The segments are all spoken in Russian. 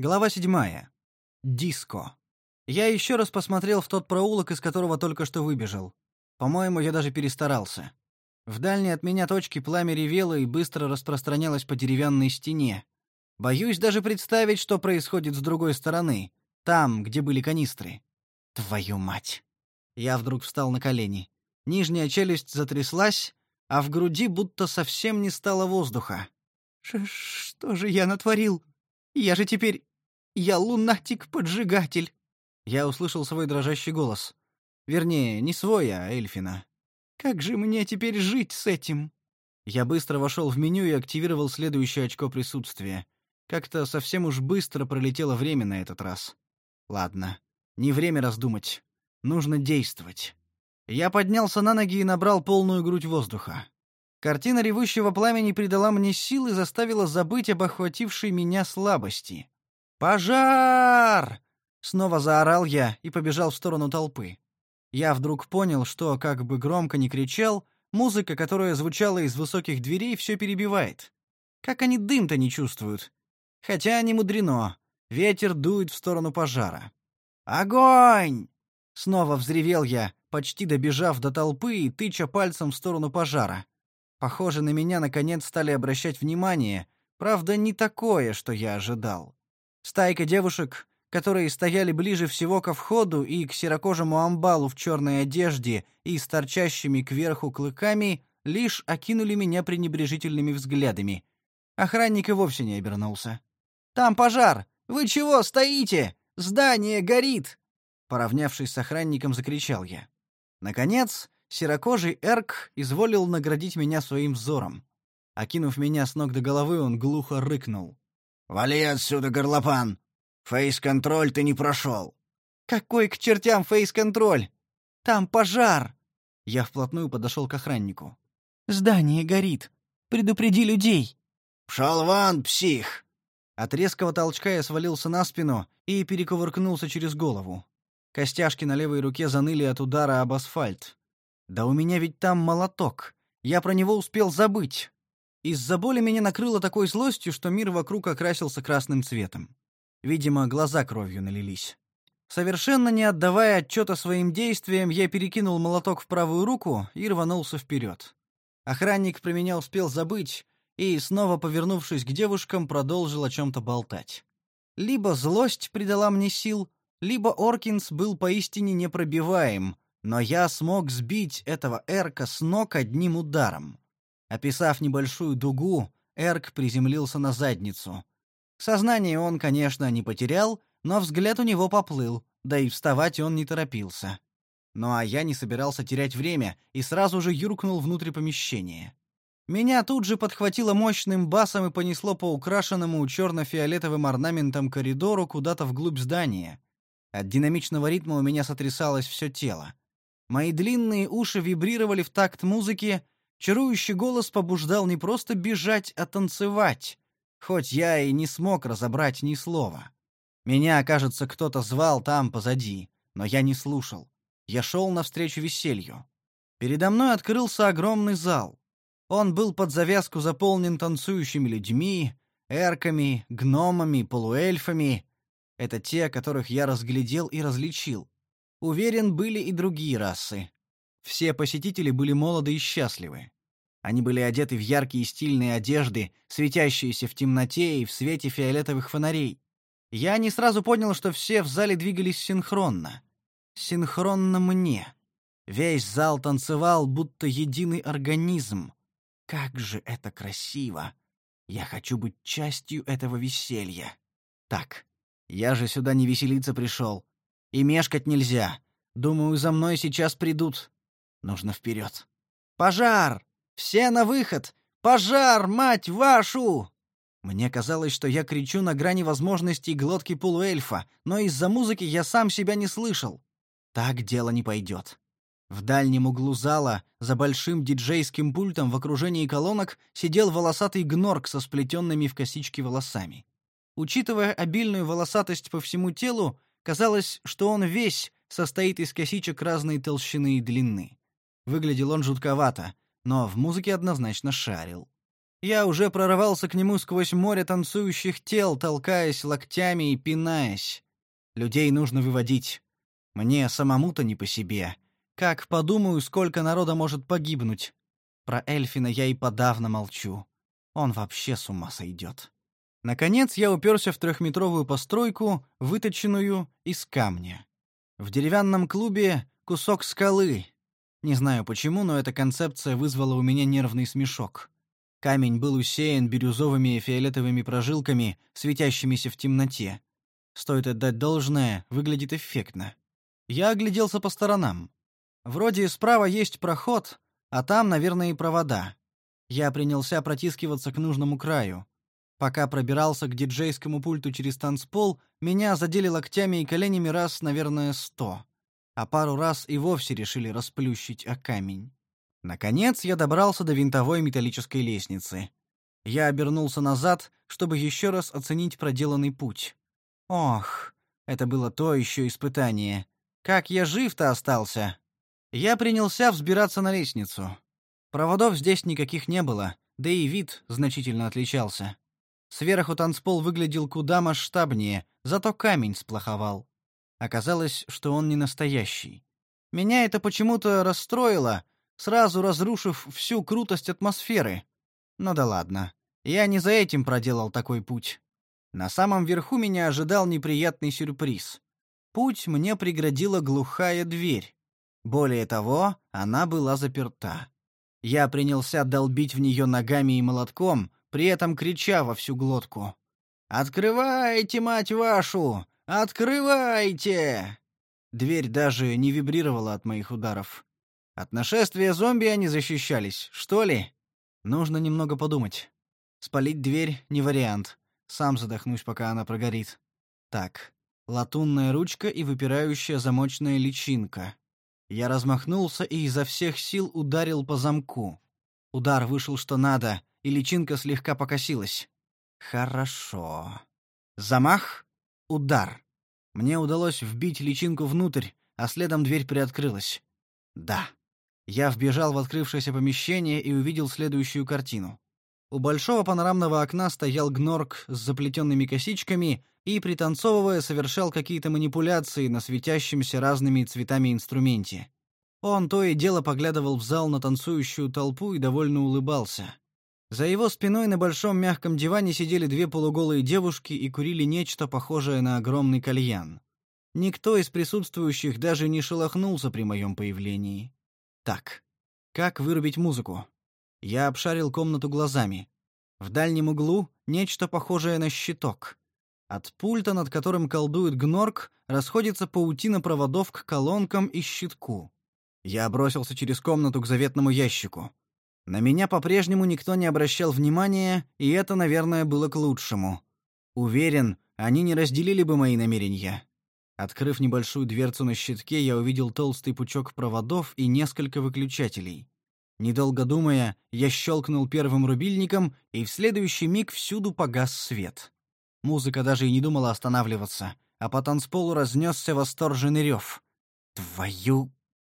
Глава седьмая. Диско. Я еще раз посмотрел в тот проулок, из которого только что выбежал. По-моему, я даже перестарался. В дальней от меня точке пламя ревело и быстро распространялось по деревянной стене. Боюсь даже представить, что происходит с другой стороны, там, где были канистры. Твою мать. Я вдруг встал на колени. Нижняя челюсть затряслась, а в груди будто совсем не стало воздуха. Ш что же я натворил? Я же теперь я лунатик-поджигатель. Я услышал свой дрожащий голос. Вернее, не свой, а Эльфина. Как же мне теперь жить с этим? Я быстро вошел в меню и активировал следующее очко присутствия. Как-то совсем уж быстро пролетело время на этот раз. Ладно, не время раздумать. Нужно действовать. Я поднялся на ноги и набрал полную грудь воздуха. Картина ревущего пламени придала мне сил и заставила забыть об охватившей меня слабости. «Пожар!» — снова заорал я и побежал в сторону толпы. Я вдруг понял, что, как бы громко ни кричал, музыка, которая звучала из высоких дверей, все перебивает. Как они дым-то не чувствуют? Хотя не мудрено. Ветер дует в сторону пожара. «Огонь!» — снова взревел я, почти добежав до толпы и тыча пальцем в сторону пожара. Похоже, на меня наконец стали обращать внимание, правда, не такое, что я ожидал. Стайка девушек, которые стояли ближе всего ко входу и к серокожему амбалу в черной одежде и с торчащими кверху клыками, лишь окинули меня пренебрежительными взглядами. Охранник и вовсе не обернулся. «Там пожар! Вы чего стоите? Здание горит!» Поравнявшись с охранником, закричал я. Наконец, серокожий Эрк изволил наградить меня своим взором. Окинув меня с ног до головы, он глухо рыкнул. «Вали отсюда, горлопан! Фейс-контроль ты не прошел. Какой к чертям фейс-контроль? Там пожар. Я вплотную подошел к охраннику. Здание горит. Предупреди людей. Пшел вон, псих. От резкого толчка я свалился на спину и перекувыркнулся через голову. Костяшки на левой руке заныли от удара об асфальт. Да у меня ведь там молоток. Я про него успел забыть. Из-за боли меня накрыло такой злостью, что мир вокруг окрасился красным цветом. Видимо, глаза кровью налились. Совершенно не отдавая отчета своим действиям, я перекинул молоток в правую руку и рванулся вперед. Охранник про меня успел забыть и, снова повернувшись к девушкам, продолжил о чем-то болтать. Либо злость придала мне сил, либо Оркинс был поистине непробиваем, но я смог сбить этого Эрка с ног одним ударом. Описав небольшую дугу, Эрк приземлился на задницу. Сознание он, конечно, не потерял, но взгляд у него поплыл, да и вставать он не торопился. Ну а я не собирался терять время и сразу же юркнул внутрь помещения. Меня тут же подхватило мощным басом и понесло по украшенному черно-фиолетовым орнаментом коридору куда-то вглубь здания. От динамичного ритма у меня сотрясалось все тело. Мои длинные уши вибрировали в такт музыки, чарующий голос побуждал не просто бежать, а танцевать хоть я и не смог разобрать ни слова. Меня, кажется, кто-то звал там позади, но я не слушал. Я шел навстречу веселью. Передо мной открылся огромный зал. Он был под завязку заполнен танцующими людьми, эрками, гномами, полуэльфами. Это те, которых я разглядел и различил. Уверен, были и другие расы. Все посетители были молоды и счастливы. Они были одеты в яркие стильные одежды, светящиеся в темноте и в свете фиолетовых фонарей. Я не сразу понял, что все в зале двигались синхронно. Синхронно мне. Весь зал танцевал, будто единый организм. Как же это красиво! Я хочу быть частью этого веселья. Так, я же сюда не веселиться пришел. И мешкать нельзя. Думаю, за мной сейчас придут. Нужно вперед. Пожар! Все на выход! Пожар, мать вашу!» Мне казалось, что я кричу на грани возможностей глотки полуэльфа, но из-за музыки я сам себя не слышал. Так дело не пойдет. В дальнем углу зала, за большим диджейским пультом в окружении колонок, сидел волосатый гнорк со сплетенными в косички волосами. Учитывая обильную волосатость по всему телу, казалось, что он весь состоит из косичек разной толщины и длины. Выглядел он жутковато, но в музыке однозначно шарил. Я уже прорывался к нему сквозь море танцующих тел, толкаясь локтями и пинаясь. Людей нужно выводить. Мне самому-то не по себе. Как подумаю, сколько народа может погибнуть. Про Эльфина я и подавно молчу. Он вообще с ума сойдет. Наконец я уперся в трехметровую постройку, выточенную из камня. В деревянном клубе кусок скалы. Не знаю почему, но эта концепция вызвала у меня нервный смешок. Камень был усеян бирюзовыми и фиолетовыми прожилками, светящимися в темноте. Стоит отдать должное, выглядит эффектно. Я огляделся по сторонам. Вроде справа есть проход, а там, наверное, и провода. Я принялся протискиваться к нужному краю. Пока пробирался к диджейскому пульту через танцпол, меня задели локтями и коленями раз, наверное, сто. А пару раз и вовсе решили расплющить о камень. Наконец я добрался до винтовой металлической лестницы. Я обернулся назад, чтобы еще раз оценить проделанный путь. Ох, это было то еще испытание. Как я жив-то остался? Я принялся взбираться на лестницу. Проводов здесь никаких не было, да и вид значительно отличался. Сверху танцпол выглядел куда масштабнее, зато камень сплоховал. Оказалось, что он не настоящий. Меня это почему-то расстроило, сразу разрушив всю крутость атмосферы. Ну да ладно. Я не за этим проделал такой путь. На самом верху меня ожидал неприятный сюрприз. Путь мне преградила глухая дверь. Более того, она была заперта. Я принялся долбить в нее ногами и молотком, при этом крича во всю глотку. «Открывайте, мать вашу! Открывайте!» Дверь даже не вибрировала от моих ударов. От нашествия зомби они защищались, что ли? Нужно немного подумать. Спалить дверь — не вариант. Сам задохнусь, пока она прогорит. Так, латунная ручка и выпирающая замочная личинка. Я размахнулся и изо всех сил ударил по замку. Удар вышел что надо, и личинка слегка покосилась. Хорошо. Замах, удар. Мне удалось вбить личинку внутрь, а следом дверь приоткрылась. Да. Я вбежал в открывшееся помещение и увидел следующую картину. У большого панорамного окна стоял гнорк с заплетенными косичками и, пританцовывая, совершал какие-то манипуляции на светящемся разными цветами инструменте. Он то и дело поглядывал в зал на танцующую толпу и довольно улыбался. За его спиной на большом мягком диване сидели две полуголые девушки и курили нечто похожее на огромный кальян. Никто из присутствующих даже не шелохнулся при моем появлении. Так, как вырубить музыку? Я обшарил комнату глазами. В дальнем углу нечто похожее на щиток. От пульта, над которым колдует гнорк, расходится паутина проводов к колонкам и щитку. Я бросился через комнату к заветному ящику. На меня по-прежнему никто не обращал внимания, и это, наверное, было к лучшему. Уверен, они не разделили бы мои намерения. Открыв небольшую дверцу на щитке, я увидел толстый пучок проводов и несколько выключателей. Недолго думая, я щелкнул первым рубильником, и в следующий миг всюду погас свет. Музыка даже и не думала останавливаться, а по танцполу разнесся восторженный рев. «Твою...»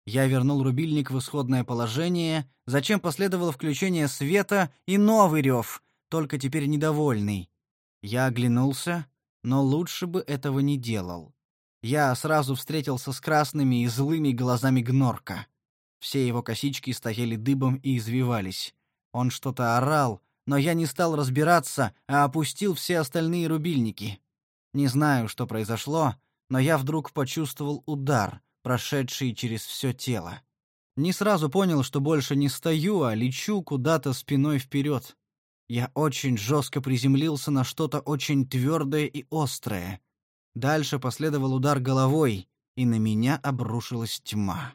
Я вернул рубильник в исходное положение, зачем последовало включение света и новый рев, только теперь недовольный. Я оглянулся, но лучше бы этого не делал. Я сразу встретился с красными и злыми глазами Гнорка. Все его косички стояли дыбом и извивались. Он что-то орал, но я не стал разбираться, а опустил все остальные рубильники. Не знаю, что произошло, но я вдруг почувствовал удар, прошедший через все тело. Не сразу понял, что больше не стою, а лечу куда-то спиной вперед. Я очень жестко приземлился на что-то очень твердое и острое. Дальше последовал удар головой, и на меня обрушилась тьма.